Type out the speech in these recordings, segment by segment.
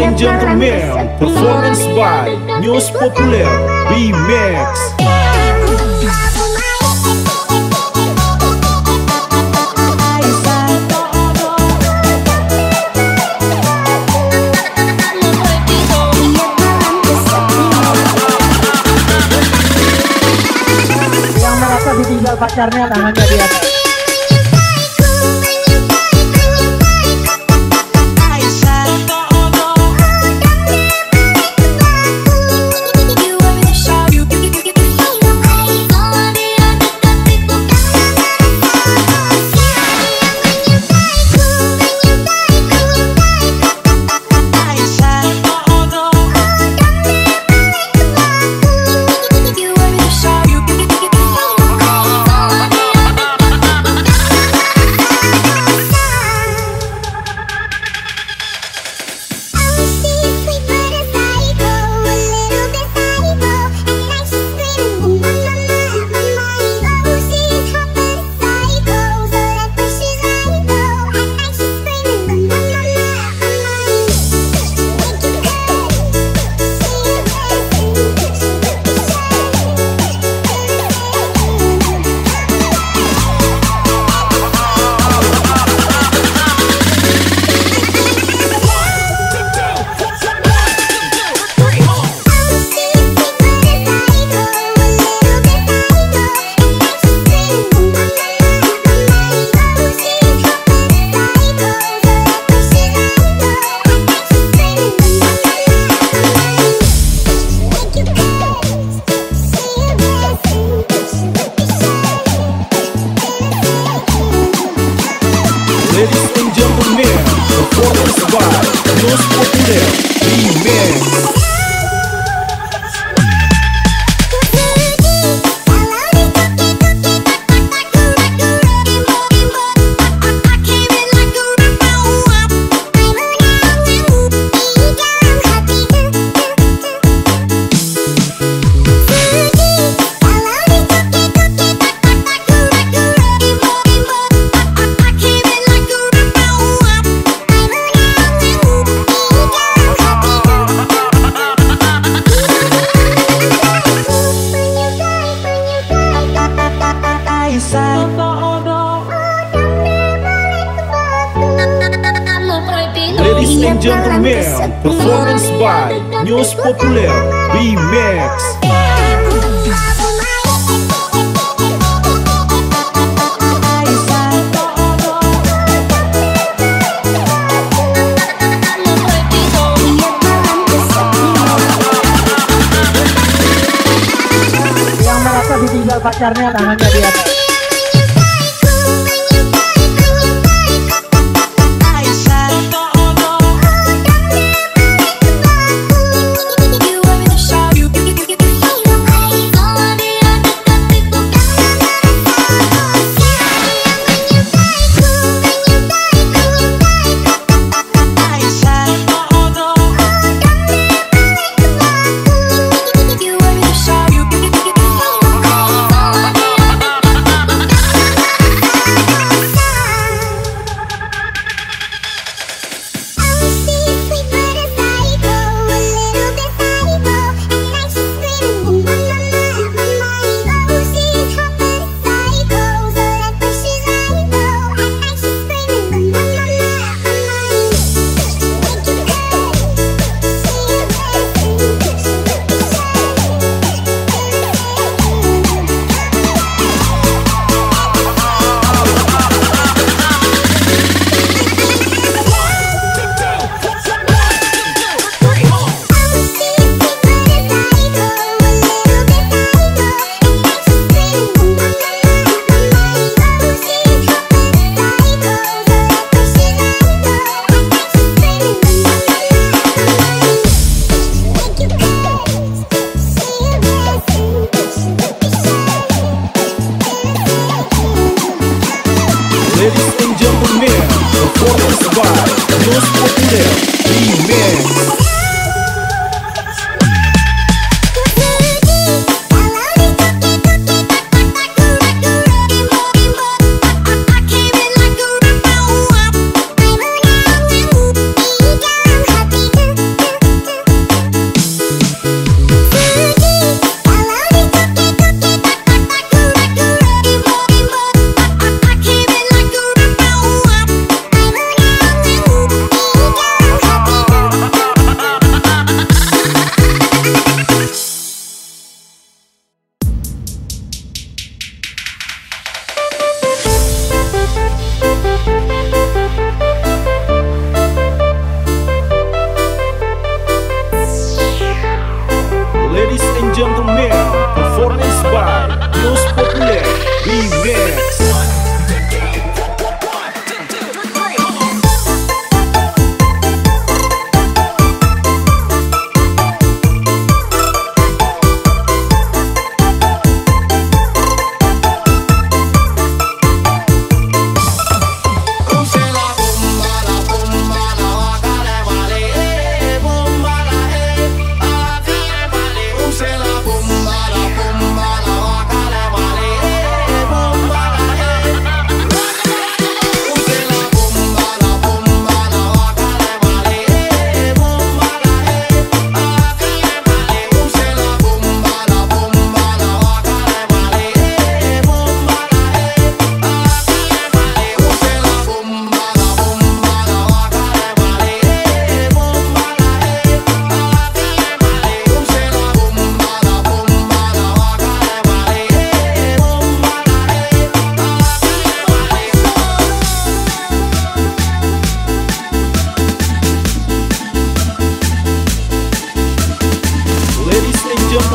and gentlemen, performance by News Populer Remix. Yang merasa ditinggal pacarnya tangannya performance by News Populer Remix. Yang merasa ditinggal pacarnya tangannya di atas.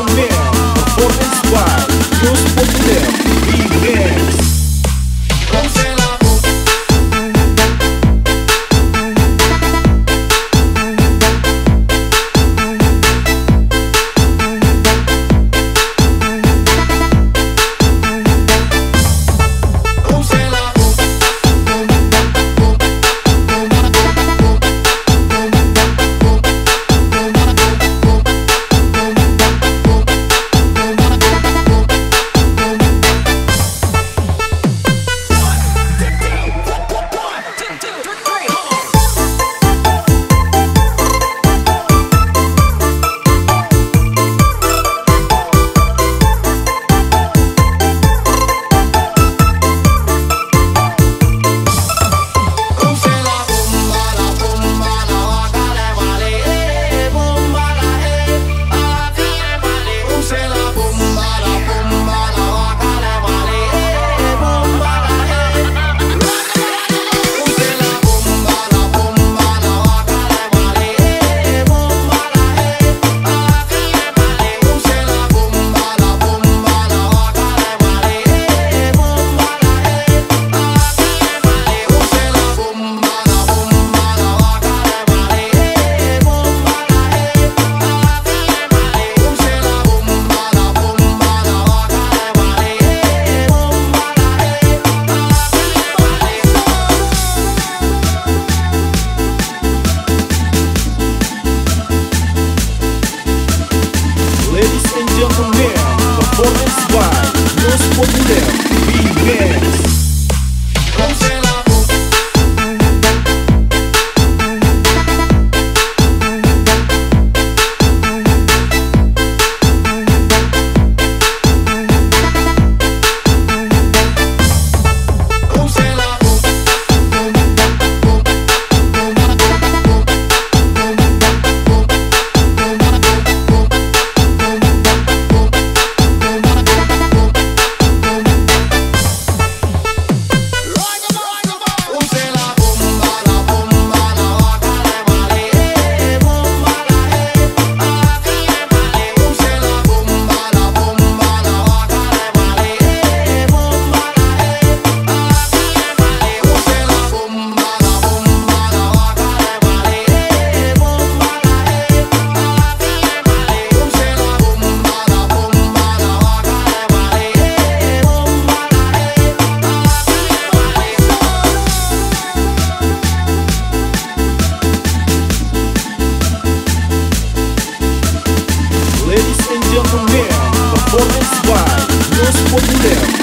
for me. Boris Vai, Los Populeros.